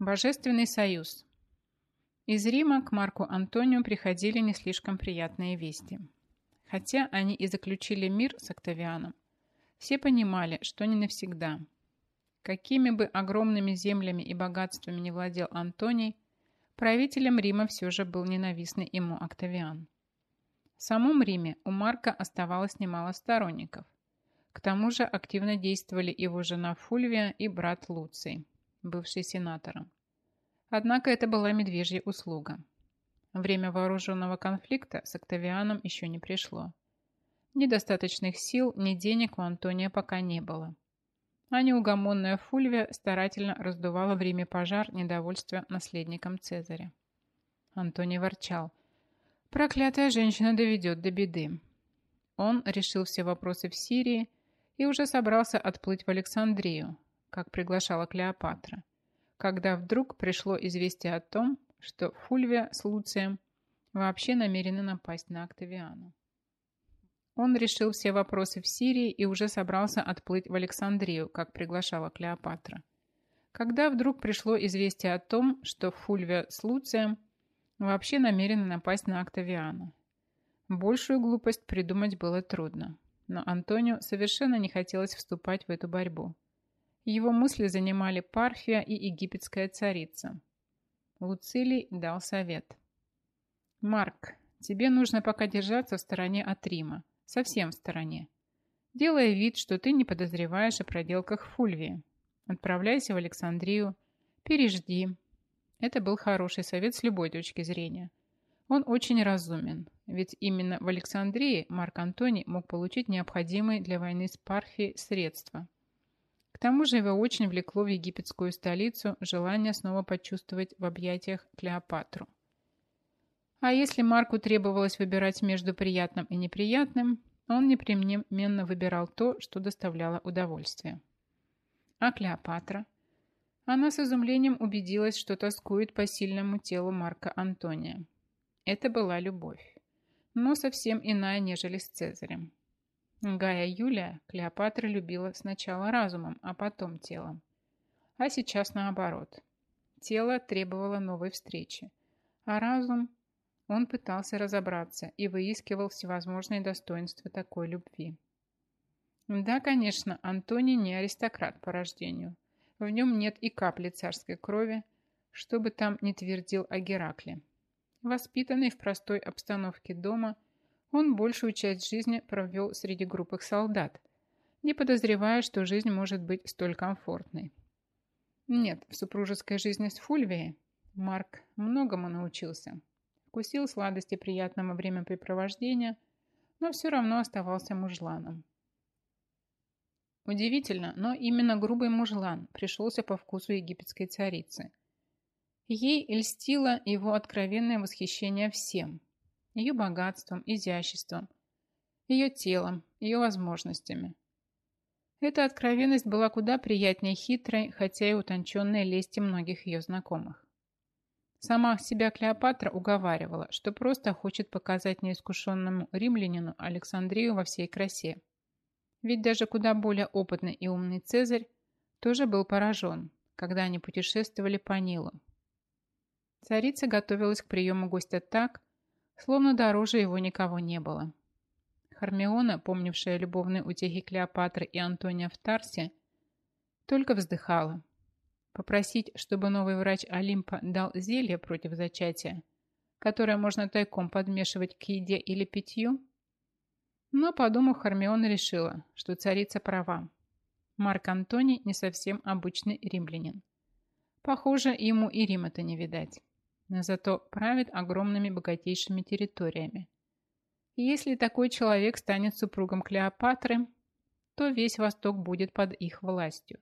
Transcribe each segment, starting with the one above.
Божественный союз. Из Рима к Марку Антонию приходили не слишком приятные вести. Хотя они и заключили мир с Октавианом, все понимали, что не навсегда. Какими бы огромными землями и богатствами не владел Антоний, правителем Рима все же был ненавистный ему Октавиан. В самом Риме у Марка оставалось немало сторонников. К тому же активно действовали его жена Фульвия и брат Луций, бывший сенатором. Однако это была медвежья услуга. Время вооруженного конфликта с Октавианом еще не пришло. Ни достаточных сил, ни денег у Антония пока не было. А неугомонная Фульвия старательно раздувала в Риме пожар недовольства наследником Цезаря. Антоний ворчал. «Проклятая женщина доведет до беды». Он решил все вопросы в Сирии и уже собрался отплыть в Александрию, как приглашала Клеопатра, когда вдруг пришло известие о том, что Фульвия с Луцием вообще намерены напасть на Октавиана. Он решил все вопросы в Сирии и уже собрался отплыть в Александрию, как приглашала Клеопатра. Когда вдруг пришло известие о том, что Фульвия с Луцием вообще намерены напасть на Октавиана. Большую глупость придумать было трудно, но Антонио совершенно не хотелось вступать в эту борьбу. Его мысли занимали Парфия и египетская царица. Луцилий дал совет. «Марк, тебе нужно пока держаться в стороне от Рима, совсем в стороне. Делая вид, что ты не подозреваешь о проделках Фульвии. Отправляйся в Александрию, пережди». Это был хороший совет с любой точки зрения. Он очень разумен, ведь именно в Александрии Марк Антоний мог получить необходимые для войны с Парфией средства – к тому же его очень влекло в египетскую столицу желание снова почувствовать в объятиях Клеопатру. А если Марку требовалось выбирать между приятным и неприятным, он непременно выбирал то, что доставляло удовольствие. А Клеопатра? Она с изумлением убедилась, что тоскует по сильному телу Марка Антония. Это была любовь, но совсем иная, нежели с Цезарем. Гая Юлия Клеопатра любила сначала разумом, а потом телом. А сейчас наоборот. Тело требовало новой встречи, а разум он пытался разобраться и выискивал всевозможные достоинства такой любви. Да, конечно, Антоний не аристократ по рождению. В нем нет и капли царской крови, что бы там ни твердил о Геракле. Воспитанный в простой обстановке дома – он большую часть жизни провел среди группах солдат, не подозревая, что жизнь может быть столь комфортной. Нет, в супружеской жизни с Фульвией Марк многому научился. Вкусил сладости приятного времяпрепровождения, но все равно оставался мужланом. Удивительно, но именно грубый мужлан пришелся по вкусу египетской царицы. Ей льстило его откровенное восхищение всем – ее богатством, изяществом, ее телом, ее возможностями. Эта откровенность была куда приятнее хитрой, хотя и утонченной лести многих ее знакомых. Сама себя Клеопатра уговаривала, что просто хочет показать неискушенному римлянину Александрию во всей красе. Ведь даже куда более опытный и умный Цезарь тоже был поражен, когда они путешествовали по Нилу. Царица готовилась к приему гостя так, словно дороже его никого не было. Хармиона, помнившая любовные утехи Клеопатры и Антония в Тарсе, только вздыхала. Попросить, чтобы новый врач Олимпа дал зелье против зачатия, которое можно тайком подмешивать к еде или питью? Но, подумав, Хармиона решила, что царица права. Марк Антоний не совсем обычный римлянин. Похоже, ему и Рима-то не видать зато правит огромными богатейшими территориями. И если такой человек станет супругом Клеопатры, то весь Восток будет под их властью.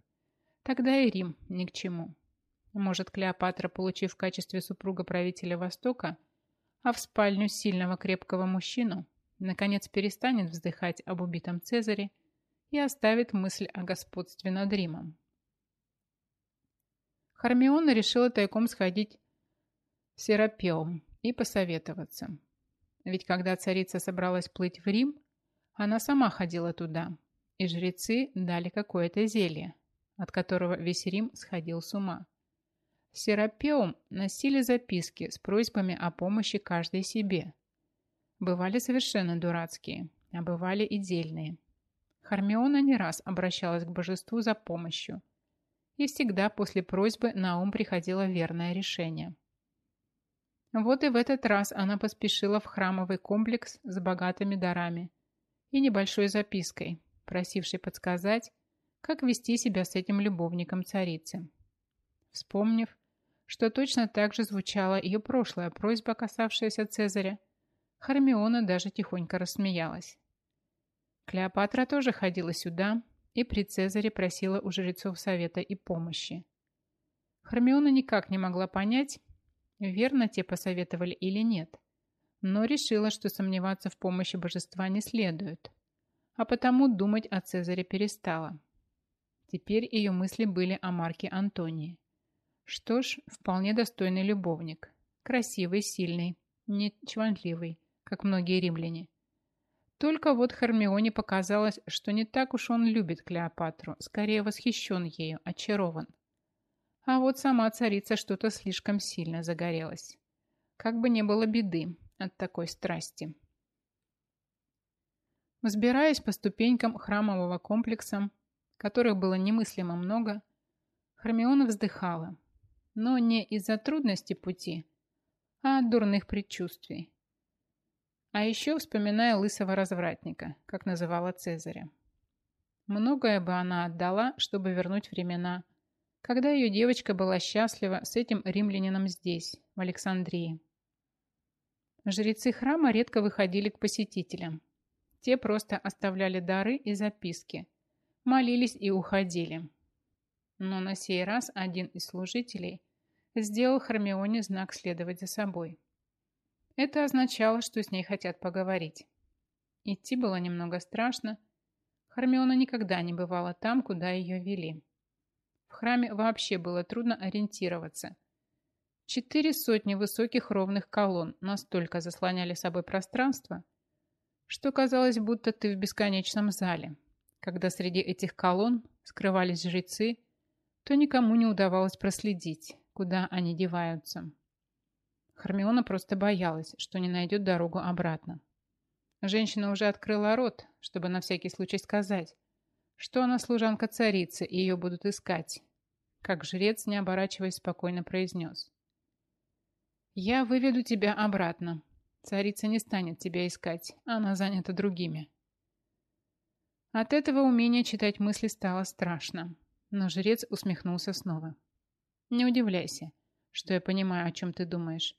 Тогда и Рим ни к чему. Может, Клеопатра, получив в качестве супруга правителя Востока, а в спальню сильного крепкого мужчину, наконец перестанет вздыхать об убитом Цезаре и оставит мысль о господстве над Римом. Хармиона решила тайком сходить Серапеум и посоветоваться. Ведь когда царица собралась плыть в Рим, она сама ходила туда, и жрецы дали какое-то зелье, от которого весь Рим сходил с ума. Серапеум носили записки с просьбами о помощи каждой себе. Бывали совершенно дурацкие, а бывали и дельные. Хармиона не раз обращалась к божеству за помощью, и всегда после просьбы на ум приходило верное решение. Вот и в этот раз она поспешила в храмовый комплекс с богатыми дарами и небольшой запиской, просившей подсказать, как вести себя с этим любовником царицы. Вспомнив, что точно так же звучала ее прошлая просьба, касавшаяся Цезаря, Хармиона даже тихонько рассмеялась. Клеопатра тоже ходила сюда и при Цезаре просила у жрецов совета и помощи. Хармиона никак не могла понять, верно те посоветовали или нет, но решила, что сомневаться в помощи божества не следует, а потому думать о Цезаре перестала. Теперь ее мысли были о Марке Антонии. Что ж, вполне достойный любовник, красивый, сильный, не чванливый, как многие римляне. Только вот Хармионе показалось, что не так уж он любит Клеопатру, скорее восхищен ею, очарован. А вот сама царица что-то слишком сильно загорелась. Как бы не было беды от такой страсти. Взбираясь по ступенькам храмового комплекса, которых было немыслимо много, Хармиона вздыхала, но не из-за трудности пути, а от дурных предчувствий. А еще вспоминая лысого развратника, как называла Цезаря. Многое бы она отдала, чтобы вернуть времена, когда ее девочка была счастлива с этим римлянином здесь, в Александрии. Жрецы храма редко выходили к посетителям. Те просто оставляли дары и записки, молились и уходили. Но на сей раз один из служителей сделал Хармионе знак следовать за собой. Это означало, что с ней хотят поговорить. Идти было немного страшно. Хармиона никогда не бывала там, куда ее вели. В храме вообще было трудно ориентироваться. Четыре сотни высоких ровных колонн настолько заслоняли собой пространство, что казалось, будто ты в бесконечном зале. Когда среди этих колонн скрывались жрецы, то никому не удавалось проследить, куда они деваются. Хармиона просто боялась, что не найдет дорогу обратно. Женщина уже открыла рот, чтобы на всякий случай сказать, что она служанка царицы, и ее будут искать. Как жрец, не оборачиваясь, спокойно произнес. «Я выведу тебя обратно. Царица не станет тебя искать, она занята другими». От этого умения читать мысли стало страшно, но жрец усмехнулся снова. «Не удивляйся, что я понимаю, о чем ты думаешь.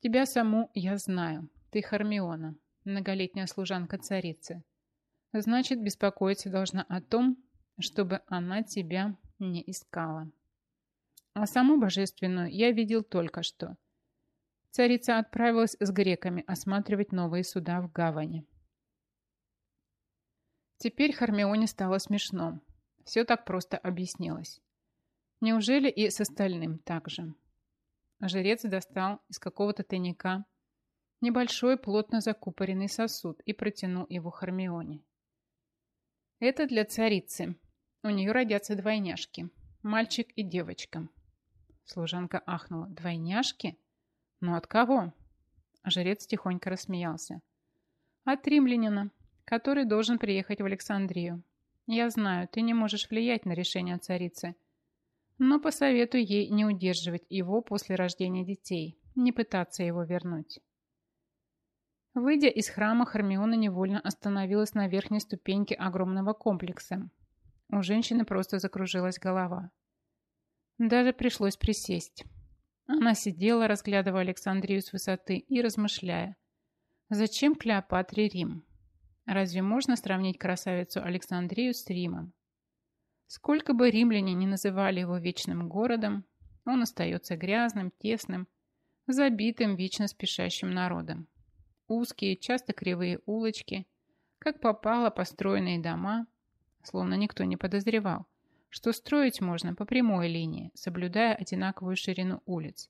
Тебя саму я знаю. Ты Хармиона, многолетняя служанка царицы. Значит, беспокоиться должна о том, чтобы она тебя не искала. А саму божественную я видел только что. Царица отправилась с греками осматривать новые суда в гавани. Теперь Хармионе стало смешно. Все так просто объяснилось. Неужели и с остальным так же? Жрец достал из какого-то тайника небольшой плотно закупоренный сосуд и протянул его Хармионе. «Это для царицы. У нее родятся двойняшки. Мальчик и девочка». Служанка ахнула. «Двойняшки? Ну от кого?» Жрец тихонько рассмеялся. «От римлянина, который должен приехать в Александрию. Я знаю, ты не можешь влиять на решение царицы, но посоветую ей не удерживать его после рождения детей, не пытаться его вернуть. Выйдя из храма, Хармиона невольно остановилась на верхней ступеньке огромного комплекса. У женщины просто закружилась голова. Даже пришлось присесть. Она сидела, разглядывая Александрию с высоты и размышляя. Зачем Клеопатре Рим? Разве можно сравнить красавицу Александрию с Римом? Сколько бы римляне не называли его вечным городом, он остается грязным, тесным, забитым, вечно спешащим народом. Узкие, часто кривые улочки, как попало построенные дома, словно никто не подозревал, что строить можно по прямой линии, соблюдая одинаковую ширину улиц.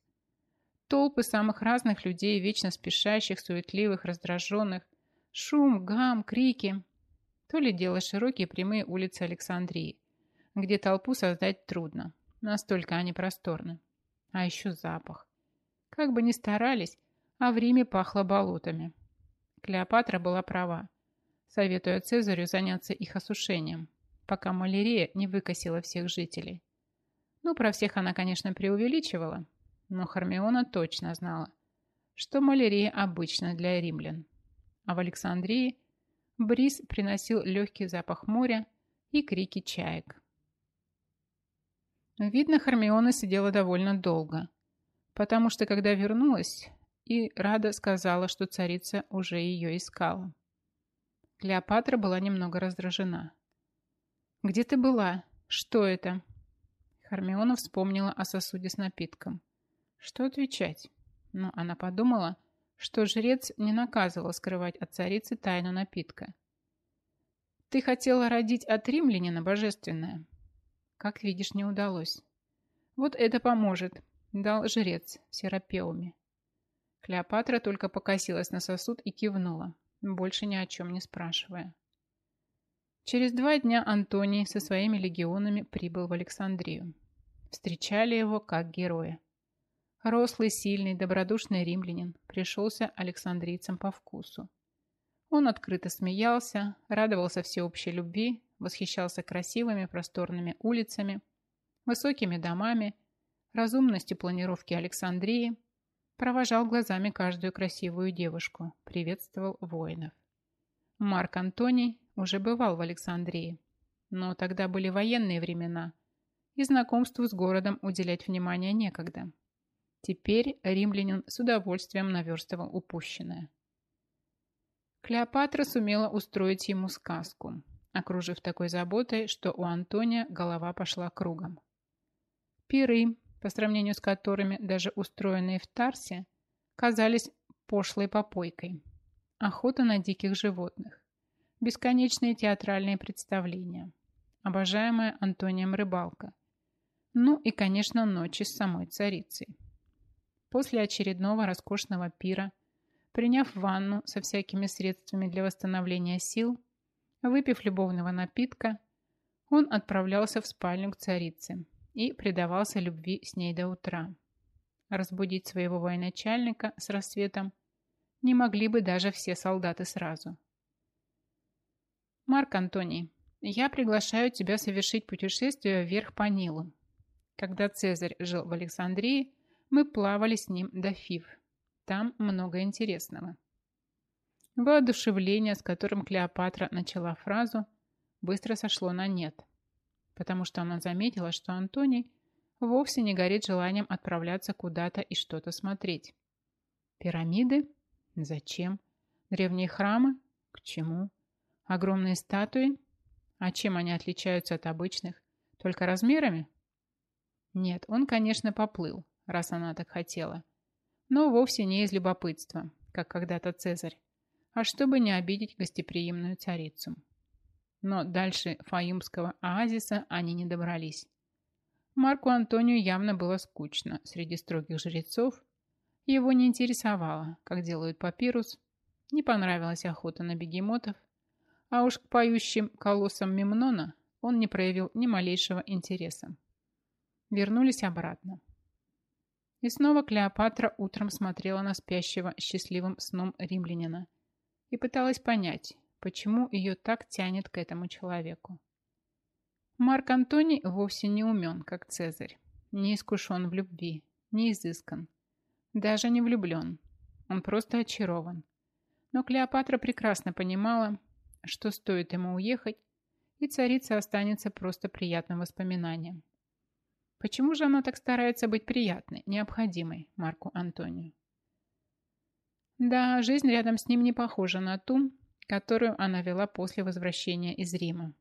Толпы самых разных людей, вечно спешащих, суетливых, раздраженных, шум, гам, крики. То ли дело широкие прямые улицы Александрии, где толпу создать трудно. Настолько они просторны. А еще запах. Как бы ни старались, а в Риме пахло болотами. Клеопатра была права, советуя Цезарю заняться их осушением, пока малярия не выкосила всех жителей. Ну, про всех она, конечно, преувеличивала, но Хармиона точно знала, что малярия обычна для римлян. А в Александрии бриз приносил легкий запах моря и крики чаек. Видно, Хармиона сидела довольно долго, потому что, когда вернулась, и Рада сказала, что царица уже ее искала. Клеопатра была немного раздражена. «Где ты была? Что это?» Хармиона вспомнила о сосуде с напитком. Что отвечать? Но она подумала, что жрец не наказывал скрывать от царицы тайну напитка. «Ты хотела родить от римлянина божественное?» Как видишь, не удалось. Вот это поможет, дал жрец в Серапеуме. Клеопатра только покосилась на сосуд и кивнула, больше ни о чем не спрашивая. Через два дня Антоний со своими легионами прибыл в Александрию. Встречали его как героя. Рослый, сильный, добродушный римлянин пришелся александрийцам по вкусу. Он открыто смеялся, радовался всеобщей любви, восхищался красивыми просторными улицами, высокими домами, разумностью планировки Александрии, провожал глазами каждую красивую девушку, приветствовал воинов. Марк Антоний уже бывал в Александрии, но тогда были военные времена, и знакомству с городом уделять внимание некогда. Теперь римлянин с удовольствием наверстывал упущенное. Клеопатра сумела устроить ему сказку, окружив такой заботой, что у Антония голова пошла кругом. Пиры, по сравнению с которыми даже устроенные в Тарсе, казались пошлой попойкой. Охота на диких животных. Бесконечные театральные представления. Обожаемая Антонием рыбалка. Ну и, конечно, ночи с самой царицей. После очередного роскошного пира, приняв ванну со всякими средствами для восстановления сил, Выпив любовного напитка, он отправлялся в спальню к царице и предавался любви с ней до утра. Разбудить своего военачальника с рассветом не могли бы даже все солдаты сразу. «Марк Антоний, я приглашаю тебя совершить путешествие вверх по Нилу. Когда Цезарь жил в Александрии, мы плавали с ним до Фив. Там много интересного. Воодушевление, с которым Клеопатра начала фразу, быстро сошло на нет, потому что она заметила, что Антоний вовсе не горит желанием отправляться куда-то и что-то смотреть. Пирамиды? Зачем? Древние храмы? К чему? Огромные статуи? А чем они отличаются от обычных? Только размерами? Нет, он, конечно, поплыл, раз она так хотела. Но вовсе не из любопытства, как когда-то Цезарь а чтобы не обидеть гостеприимную царицу. Но дальше Фаюмского оазиса они не добрались. Марку Антонию явно было скучно среди строгих жрецов. Его не интересовало, как делают папирус, не понравилась охота на бегемотов, а уж к поющим колоссам Мемнона он не проявил ни малейшего интереса. Вернулись обратно. И снова Клеопатра утром смотрела на спящего счастливым сном римлянина – и пыталась понять, почему ее так тянет к этому человеку. Марк Антоний вовсе не умен, как Цезарь, не искушен в любви, не изыскан, даже не влюблен. Он просто очарован. Но Клеопатра прекрасно понимала, что стоит ему уехать, и царица останется просто приятным воспоминанием. Почему же она так старается быть приятной, необходимой Марку Антонию? Да, жизнь рядом с ним не похожа на ту, которую она вела после возвращения из Рима.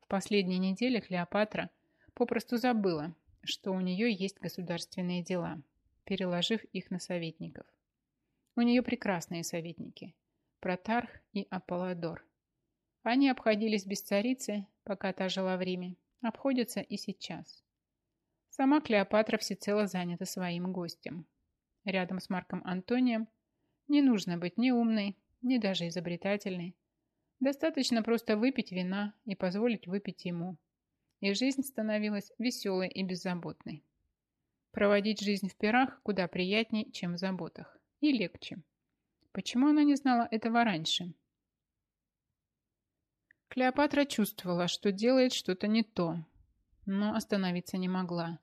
В последние недели Клеопатра попросту забыла, что у нее есть государственные дела, переложив их на советников. У нее прекрасные советники – Протарх и Аполлодор. Они обходились без царицы, пока та жила в Риме, обходятся и сейчас. Сама Клеопатра всецело занята своим гостем. Рядом с Марком Антонием – не нужно быть ни умной, ни даже изобретательной. Достаточно просто выпить вина и позволить выпить ему. И жизнь становилась веселой и беззаботной. Проводить жизнь в пирах куда приятнее, чем в заботах. И легче. Почему она не знала этого раньше? Клеопатра чувствовала, что делает что-то не то, но остановиться не могла.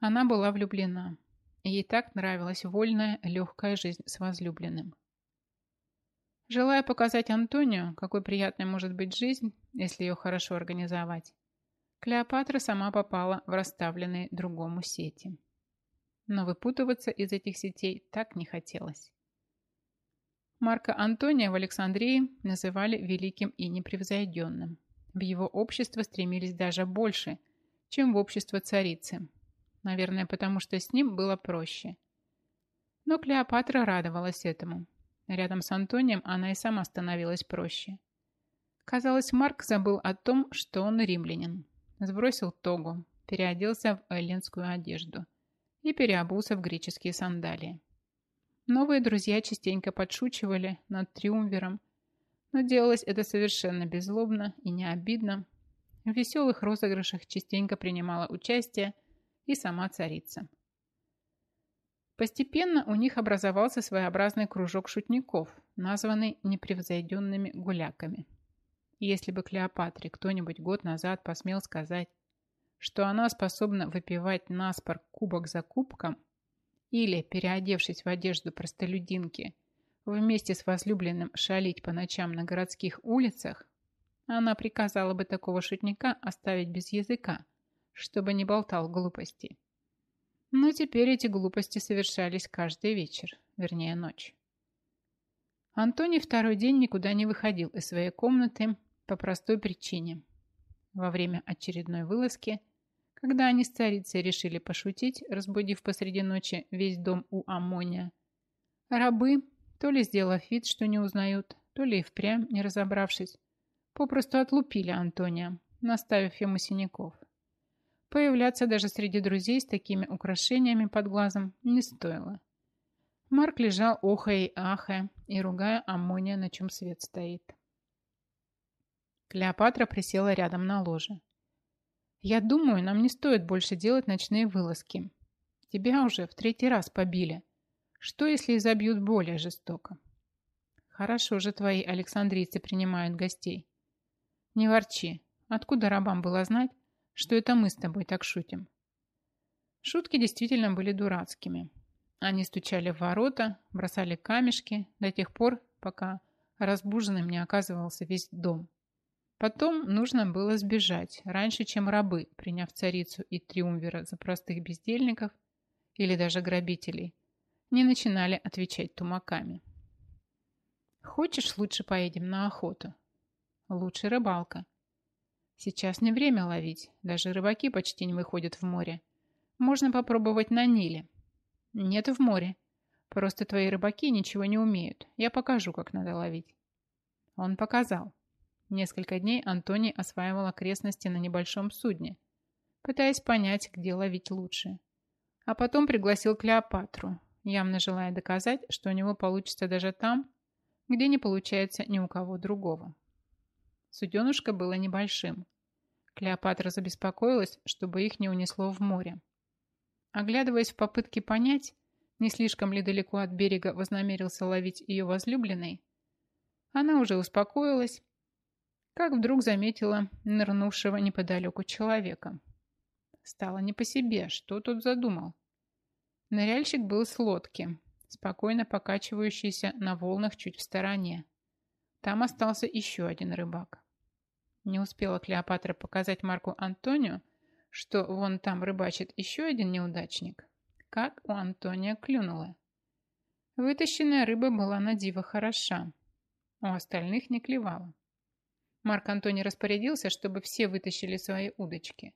Она была влюблена. Ей так нравилась вольная, легкая жизнь с возлюбленным. Желая показать Антонию, какой приятной может быть жизнь, если ее хорошо организовать, Клеопатра сама попала в расставленные другому сети. Но выпутываться из этих сетей так не хотелось. Марка Антония в Александрии называли великим и непревзойденным. В его общество стремились даже больше, чем в общество царицы. Наверное, потому что с ним было проще. Но Клеопатра радовалась этому. Рядом с Антонием она и сама становилась проще. Казалось, Марк забыл о том, что он римлянин сбросил тогу, переоделся в эллинскую одежду и переобулся в греческие сандалии. Новые друзья частенько подшучивали над триумвиром, но делалось это совершенно беззлобно и не обидно. В веселых розыгрышах частенько принимала участие и сама царица. Постепенно у них образовался своеобразный кружок шутников, названный непревзойденными гуляками – если бы Клеопатре кто-нибудь год назад посмел сказать, что она способна выпивать наспор кубок за кубком или, переодевшись в одежду простолюдинки, вместе с возлюбленным шалить по ночам на городских улицах, она приказала бы такого шутника оставить без языка, чтобы не болтал глупости. Но теперь эти глупости совершались каждый вечер, вернее ночь. Антоний второй день никуда не выходил из своей комнаты по простой причине. Во время очередной вылазки, когда они с царицей решили пошутить, разбудив посреди ночи весь дом у Амония, рабы, то ли сделав вид, что не узнают, то ли и впрямь, не разобравшись, попросту отлупили Антония, наставив ему синяков. Появляться даже среди друзей с такими украшениями под глазом не стоило. Марк лежал охая и ахая и ругая Аммония, на чем свет стоит. Клеопатра присела рядом на ложе. «Я думаю, нам не стоит больше делать ночные вылазки. Тебя уже в третий раз побили. Что, если изобьют более жестоко?» «Хорошо же твои александрийцы принимают гостей». «Не ворчи. Откуда рабам было знать, что это мы с тобой так шутим?» Шутки действительно были дурацкими. Они стучали в ворота, бросали камешки до тех пор, пока разбуженным не оказывался весь дом. Потом нужно было сбежать, раньше, чем рабы, приняв царицу и триумвира за простых бездельников или даже грабителей, не начинали отвечать тумаками. «Хочешь, лучше поедем на охоту?» «Лучше рыбалка». «Сейчас не время ловить, даже рыбаки почти не выходят в море. Можно попробовать на Ниле». «Нет в море. Просто твои рыбаки ничего не умеют. Я покажу, как надо ловить». Он показал. Несколько дней Антоний осваивал окрестности на небольшом судне, пытаясь понять, где ловить лучше. А потом пригласил Клеопатру, явно желая доказать, что у него получится даже там, где не получается ни у кого другого. Суденушка было небольшим. Клеопатра забеспокоилась, чтобы их не унесло в море. Оглядываясь в попытке понять, не слишком ли далеко от берега вознамерился ловить ее возлюбленный, она уже успокоилась как вдруг заметила нырнувшего неподалеку человека. Стало не по себе, что тут задумал. Ныряльщик был с лодки, спокойно покачивающийся на волнах чуть в стороне. Там остался еще один рыбак. Не успела Клеопатра показать Марку Антонию, что вон там рыбачит еще один неудачник, как у Антония клюнула. Вытащенная рыба была на диво хороша, у остальных не клевала. Марк Антоний распорядился, чтобы все вытащили свои удочки.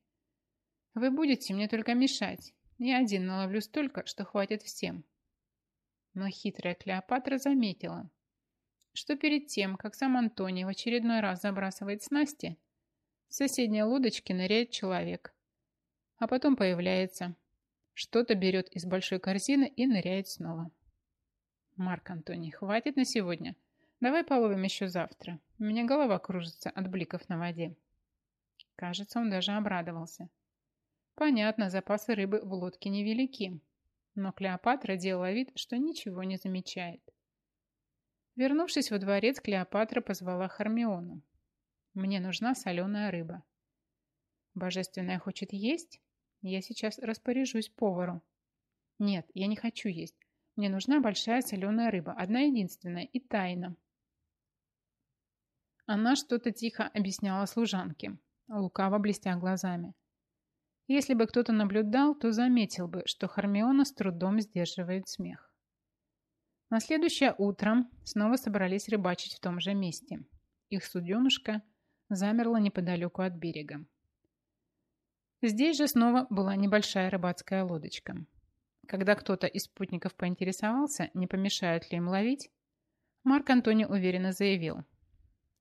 «Вы будете мне только мешать. Я один наловлю столько, что хватит всем». Но хитрая Клеопатра заметила, что перед тем, как сам Антоний в очередной раз забрасывает снасти, в соседней лодочке ныряет человек, а потом появляется, что-то берет из большой корзины и ныряет снова. «Марк Антоний, хватит на сегодня. Давай половим еще завтра. У меня голова кружится от бликов на воде. Кажется, он даже обрадовался. Понятно, запасы рыбы в лодке невелики, но Клеопатра делала вид, что ничего не замечает. Вернувшись во дворец, Клеопатра позвала Хармиону. «Мне нужна соленая рыба». «Божественная хочет есть? Я сейчас распоряжусь повару». «Нет, я не хочу есть. Мне нужна большая соленая рыба, одна единственная и тайна». Она что-то тихо объясняла служанке, лукаво блестя глазами. Если бы кто-то наблюдал, то заметил бы, что Хармиона с трудом сдерживает смех. На следующее утро снова собрались рыбачить в том же месте. Их суденушка замерла неподалеку от берега. Здесь же снова была небольшая рыбацкая лодочка. Когда кто-то из спутников поинтересовался, не помешают ли им ловить, Марк Антони уверенно заявил.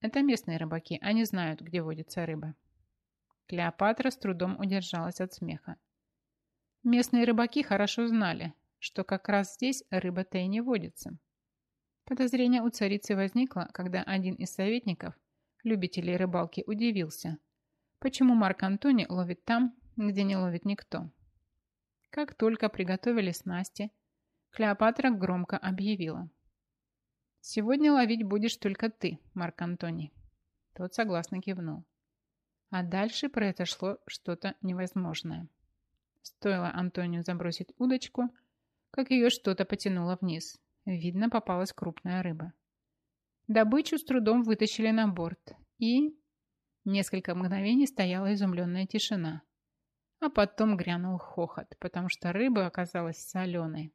Это местные рыбаки, они знают, где водится рыба. Клеопатра с трудом удержалась от смеха. Местные рыбаки хорошо знали, что как раз здесь рыба-то и не водится. Подозрение у царицы возникло, когда один из советников, любителей рыбалки, удивился, почему Марк Антони ловит там, где не ловит никто. Как только приготовили снасти, Клеопатра громко объявила. «Сегодня ловить будешь только ты, Марк Антони». Тот согласно кивнул. А дальше произошло что-то невозможное. Стоило Антонию забросить удочку – как ее что-то потянуло вниз. Видно, попалась крупная рыба. Добычу с трудом вытащили на борт, и... Несколько мгновений стояла изумленная тишина. А потом грянул хохот, потому что рыба оказалась соленой.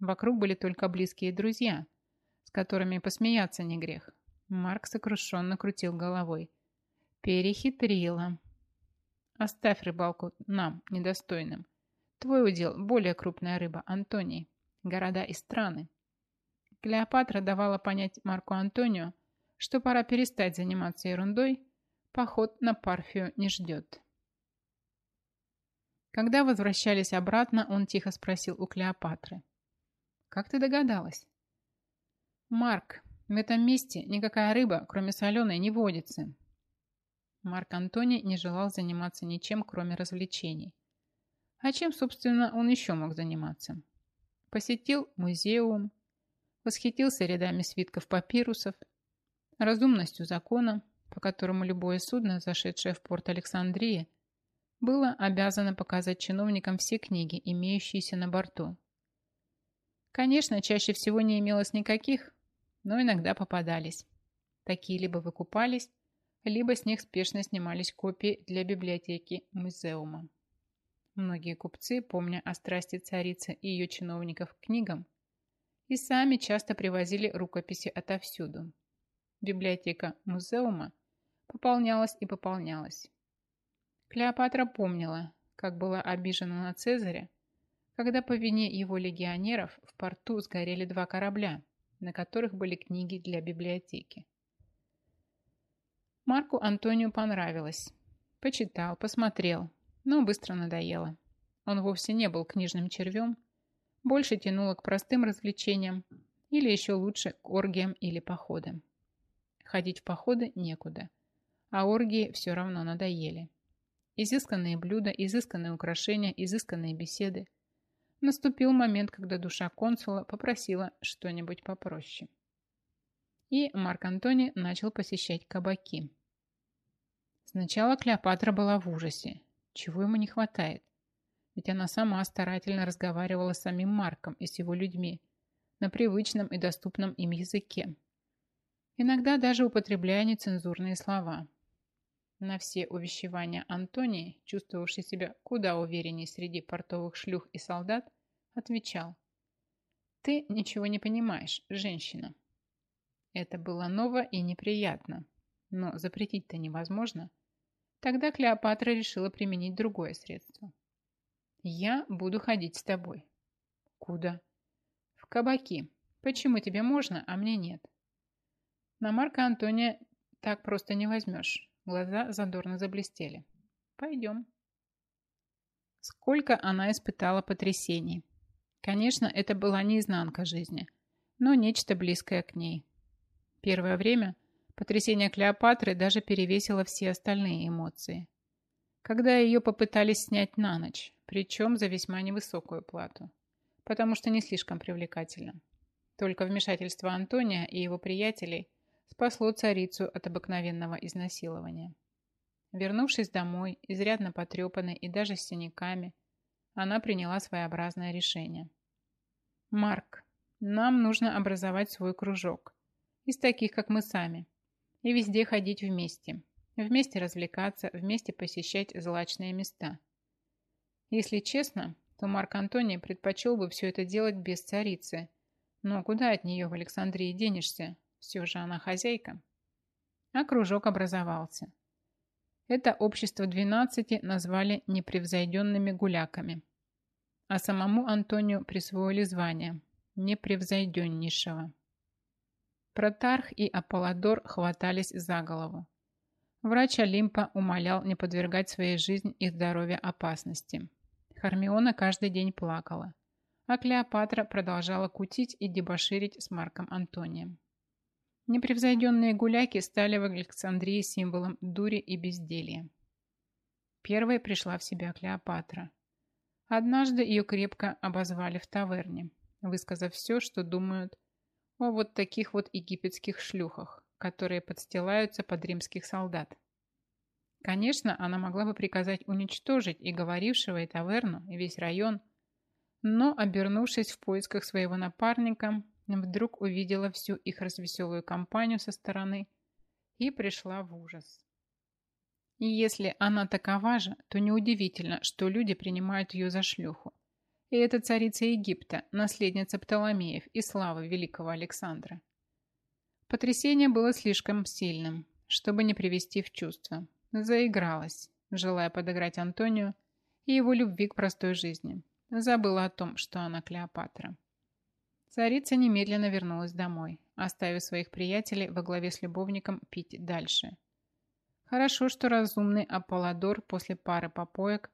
Вокруг были только близкие друзья, с которыми посмеяться не грех. Марк сокрушенно крутил головой. Перехитрила. Оставь рыбалку нам, недостойным. Твой удел – более крупная рыба, Антоний. Города и страны. Клеопатра давала понять Марку Антонио, что пора перестать заниматься ерундой, поход на Парфию не ждет. Когда возвращались обратно, он тихо спросил у Клеопатры. «Как ты догадалась?» «Марк, в этом месте никакая рыба, кроме соленой, не водится». Марк Антоний не желал заниматься ничем, кроме развлечений. А чем, собственно, он еще мог заниматься? Посетил музеум, восхитился рядами свитков папирусов, разумностью закона, по которому любое судно, зашедшее в порт Александрии, было обязано показать чиновникам все книги, имеющиеся на борту. Конечно, чаще всего не имелось никаких, но иногда попадались. Такие либо выкупались, либо с них спешно снимались копии для библиотеки музеума. Многие купцы, помня о страсти царицы и ее чиновников к книгам, и сами часто привозили рукописи отовсюду. Библиотека музеума пополнялась и пополнялась. Клеопатра помнила, как была обижена на Цезаря, когда по вине его легионеров в порту сгорели два корабля, на которых были книги для библиотеки. Марку Антонию понравилось. Почитал, посмотрел, но быстро надоело. Он вовсе не был книжным червем, больше тянуло к простым развлечениям или еще лучше к оргиям или походам. Ходить в походы некуда, а оргии все равно надоели. Изысканные блюда, изысканные украшения, изысканные беседы. Наступил момент, когда душа консула попросила что-нибудь попроще. И Марк Антони начал посещать кабаки. Сначала Клеопатра была в ужасе. Чего ему не хватает? Ведь она сама старательно разговаривала с самим Марком и с его людьми на привычном и доступном им языке. Иногда даже употребляя нецензурные слова. На все увещевания Антонии, чувствовавший себя куда увереннее среди портовых шлюх и солдат, отвечал «Ты ничего не понимаешь, женщина». Это было ново и неприятно, но запретить-то невозможно – Тогда Клеопатра решила применить другое средство. «Я буду ходить с тобой». «Куда?» «В кабаки. Почему тебе можно, а мне нет?» На Марка Антония так просто не возьмешь. Глаза задорно заблестели. «Пойдем». Сколько она испытала потрясений. Конечно, это была не изнанка жизни, но нечто близкое к ней. Первое время Потрясение Клеопатры даже перевесило все остальные эмоции. когда ее попытались снять на ночь, причем за весьма невысокую плату, потому что не слишком привлекательно. Только вмешательство Антония и его приятелей спасло царицу от обыкновенного изнасилования. Вернувшись домой, изрядно потрепанной и даже с синяками, она приняла своеобразное решение. «Марк, нам нужно образовать свой кружок. Из таких, как мы сами. И везде ходить вместе. Вместе развлекаться, вместе посещать злачные места. Если честно, то Марк Антоний предпочел бы все это делать без царицы. Но куда от нее в Александрии денешься? Все же она хозяйка. А кружок образовался. Это общество 12 назвали непревзойденными гуляками. А самому Антонию присвоили звание непревзойденнейшего. Протарх и Аполлодор хватались за голову. Врач Олимпа умолял не подвергать своей жизнь и здоровье опасности. Хармиона каждый день плакала, а Клеопатра продолжала кутить и дебоширить с Марком Антонием. Непревзойденные гуляки стали в Александрии символом дури и безделья. Первой пришла в себя Клеопатра. Однажды ее крепко обозвали в таверне, высказав все, что думают о вот таких вот египетских шлюхах которые подстилаются под римских солдат. Конечно, она могла бы приказать уничтожить и говорившего, и таверну, и весь район, но, обернувшись в поисках своего напарника, вдруг увидела всю их развеселую компанию со стороны и пришла в ужас. И если она такова же, то неудивительно, что люди принимают ее за шлюху. И это царица Египта, наследница Птоломеев и славы великого Александра. Потрясение было слишком сильным, чтобы не привести в чувство. Заигралась, желая подыграть Антонию и его любви к простой жизни. Забыла о том, что она Клеопатра. Царица немедленно вернулась домой, оставив своих приятелей во главе с любовником пить дальше. Хорошо, что разумный Аполлодор после пары попоек,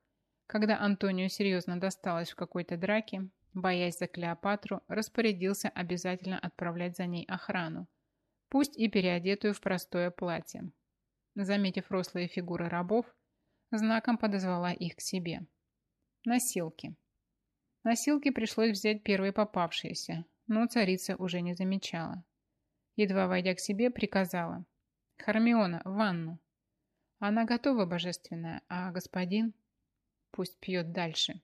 когда Антонию серьезно досталось в какой-то драке, боясь за Клеопатру, распорядился обязательно отправлять за ней охрану, пусть и переодетую в простое платье. Заметив рослые фигуры рабов, знаком подозвала их к себе. Носилки. Носилки пришлось взять первые попавшиеся, но царица уже не замечала. Едва войдя к себе, приказала. «Хармиона, в ванну». Она готова, божественная, а господин пусть пьет дальше.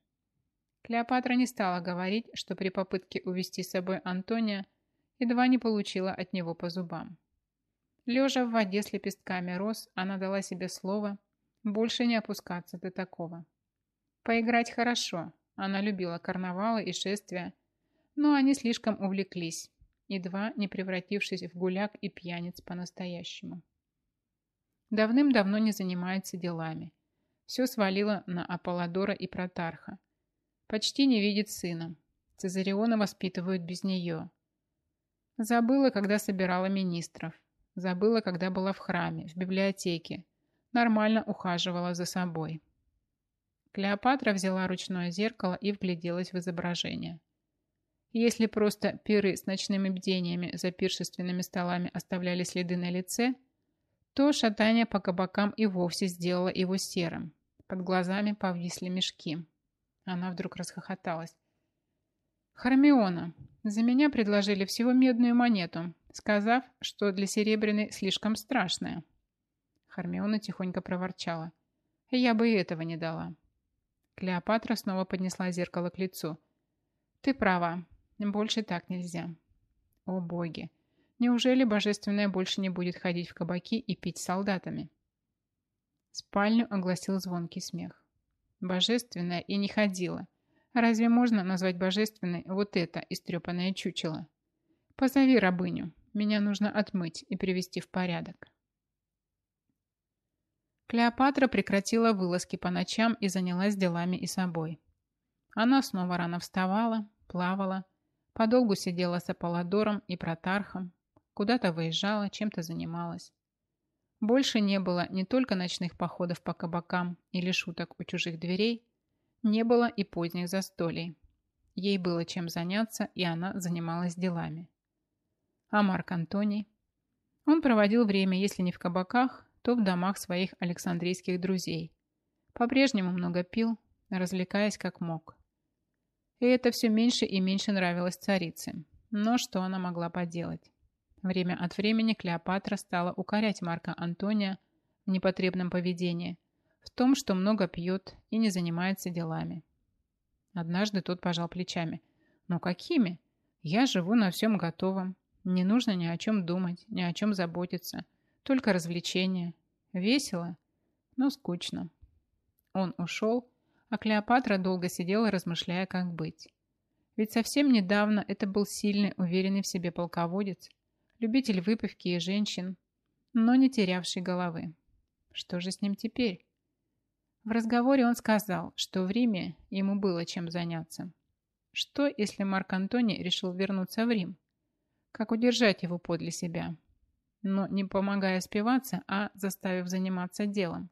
Клеопатра не стала говорить, что при попытке увести с собой Антония едва не получила от него по зубам. Лежа в воде с лепестками роз, она дала себе слово больше не опускаться до такого. Поиграть хорошо, она любила карнавалы и шествия, но они слишком увлеклись, едва не превратившись в гуляк и пьяниц по-настоящему. Давным-давно не занимается делами. Все свалило на Аполлодора и Протарха. Почти не видит сына. Цезариона воспитывают без нее. Забыла, когда собирала министров. Забыла, когда была в храме, в библиотеке. Нормально ухаживала за собой. Клеопатра взяла ручное зеркало и вгляделась в изображение. Если просто пиры с ночными бдениями за пиршественными столами оставляли следы на лице, то шатание по кабакам и вовсе сделало его серым. Под глазами повисли мешки. Она вдруг расхохоталась. «Хармиона, за меня предложили всего медную монету, сказав, что для серебряной слишком страшная. Хармиона тихонько проворчала. Я бы и этого не дала. Клеопатра снова поднесла зеркало к лицу. Ты права, больше так нельзя. О боги, неужели божественная больше не будет ходить в кабаки и пить с солдатами? Спальню огласил звонкий смех. Божественная и не ходила. Разве можно назвать божественной вот это истрепанное чучело? Позови рабыню. Меня нужно отмыть и привести в порядок. Клеопатра прекратила вылазки по ночам и занялась делами и собой. Она снова рано вставала, плавала, подолгу сидела с Аполлодором и Протархом, куда-то выезжала, чем-то занималась. Больше не было не только ночных походов по кабакам или шуток у чужих дверей, не было и поздних застолий. Ей было чем заняться, и она занималась делами. А Марк Антоний? Он проводил время, если не в кабаках, то в домах своих александрийских друзей. По-прежнему много пил, развлекаясь как мог. И это все меньше и меньше нравилось царице. Но что она могла поделать? Время от времени Клеопатра стала укорять Марка Антония в непотребном поведении, в том, что много пьет и не занимается делами. Однажды тот пожал плечами. «Ну какими? Я живу на всем готовом. Не нужно ни о чем думать, ни о чем заботиться. Только развлечения. Весело, но скучно». Он ушел, а Клеопатра долго сидела, размышляя, как быть. Ведь совсем недавно это был сильный, уверенный в себе полководец, любитель выпивки и женщин, но не терявший головы. Что же с ним теперь? В разговоре он сказал, что в Риме ему было чем заняться. Что, если Марк Антоний решил вернуться в Рим? Как удержать его подле себя? Но не помогая спиваться, а заставив заниматься делом.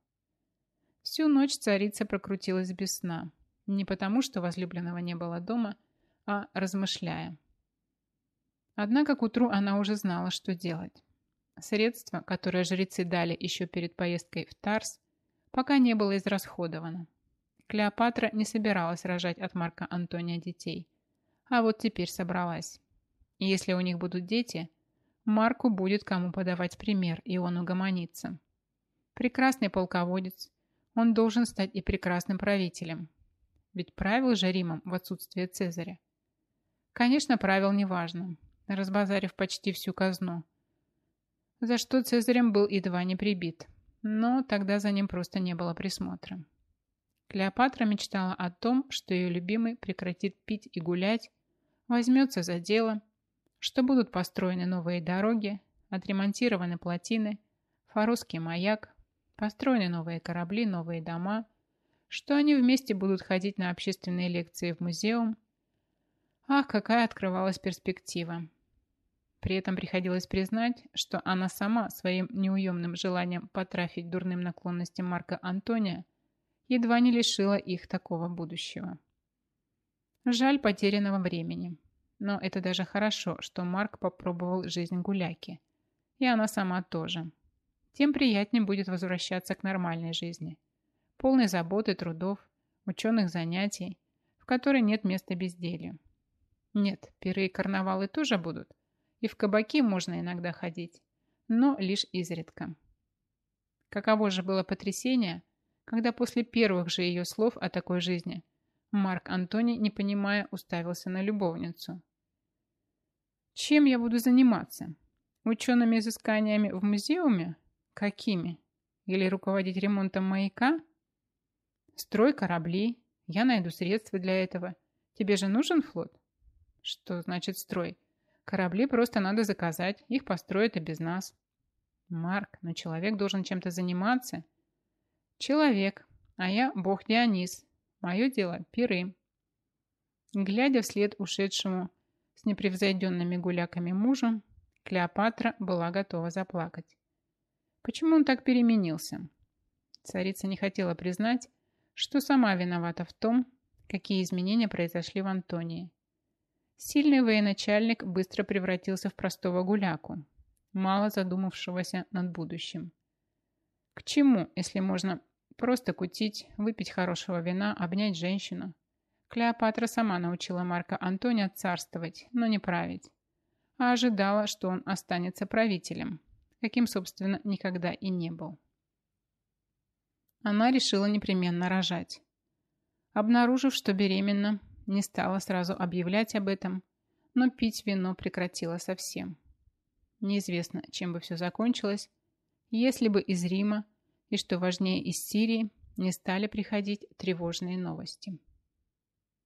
Всю ночь царица прокрутилась без сна. Не потому, что возлюбленного не было дома, а размышляя. Однако к утру она уже знала, что делать. Средство, которое жрецы дали еще перед поездкой в Тарс, пока не было израсходовано. Клеопатра не собиралась рожать от Марка Антония детей, а вот теперь собралась. И если у них будут дети, Марку будет кому подавать пример, и он угомонится. Прекрасный полководец, он должен стать и прекрасным правителем. Ведь правил же Римом в отсутствие Цезаря. Конечно, правил неважно, разбазарив почти всю казну. За что Цезарем был едва не прибит. Но тогда за ним просто не было присмотра. Клеопатра мечтала о том, что ее любимый прекратит пить и гулять, возьмется за дело, что будут построены новые дороги, отремонтированы плотины, фарусский маяк, Построены новые корабли, новые дома, что они вместе будут ходить на общественные лекции в музеум. Ах, какая открывалась перспектива. При этом приходилось признать, что она сама своим неуемным желанием потрафить дурным наклонностям Марка Антония едва не лишила их такого будущего. Жаль потерянного времени. Но это даже хорошо, что Марк попробовал жизнь гуляки. И она сама тоже тем приятнее будет возвращаться к нормальной жизни, полной заботы, трудов, ученых занятий, в которой нет места безделью. Нет, пиры и карнавалы тоже будут, и в кабаки можно иногда ходить, но лишь изредка. Каково же было потрясение, когда после первых же ее слов о такой жизни Марк Антоний, не понимая, уставился на любовницу. «Чем я буду заниматься? Учеными изысканиями в музеуме Какими? Или руководить ремонтом маяка? Строй корабли. Я найду средства для этого. Тебе же нужен флот? Что значит строй? Корабли просто надо заказать. Их построят и без нас. Марк, но человек должен чем-то заниматься. Человек. А я бог Дионис. Мое дело – пиры. Глядя вслед ушедшему с непревзойденными гуляками мужу, Клеопатра была готова заплакать. Почему он так переменился? Царица не хотела признать, что сама виновата в том, какие изменения произошли в Антонии. Сильный военачальник быстро превратился в простого гуляку, мало задумавшегося над будущим. К чему, если можно просто кутить, выпить хорошего вина, обнять женщину? Клеопатра сама научила Марка Антония царствовать, но не править, а ожидала, что он останется правителем, каким, собственно, никогда и не был. Она решила непременно рожать. Обнаружив, что беременна, не стала сразу объявлять об этом, но пить вино прекратила совсем. Неизвестно, чем бы все закончилось, если бы из Рима и, что важнее, из Сирии не стали приходить тревожные новости.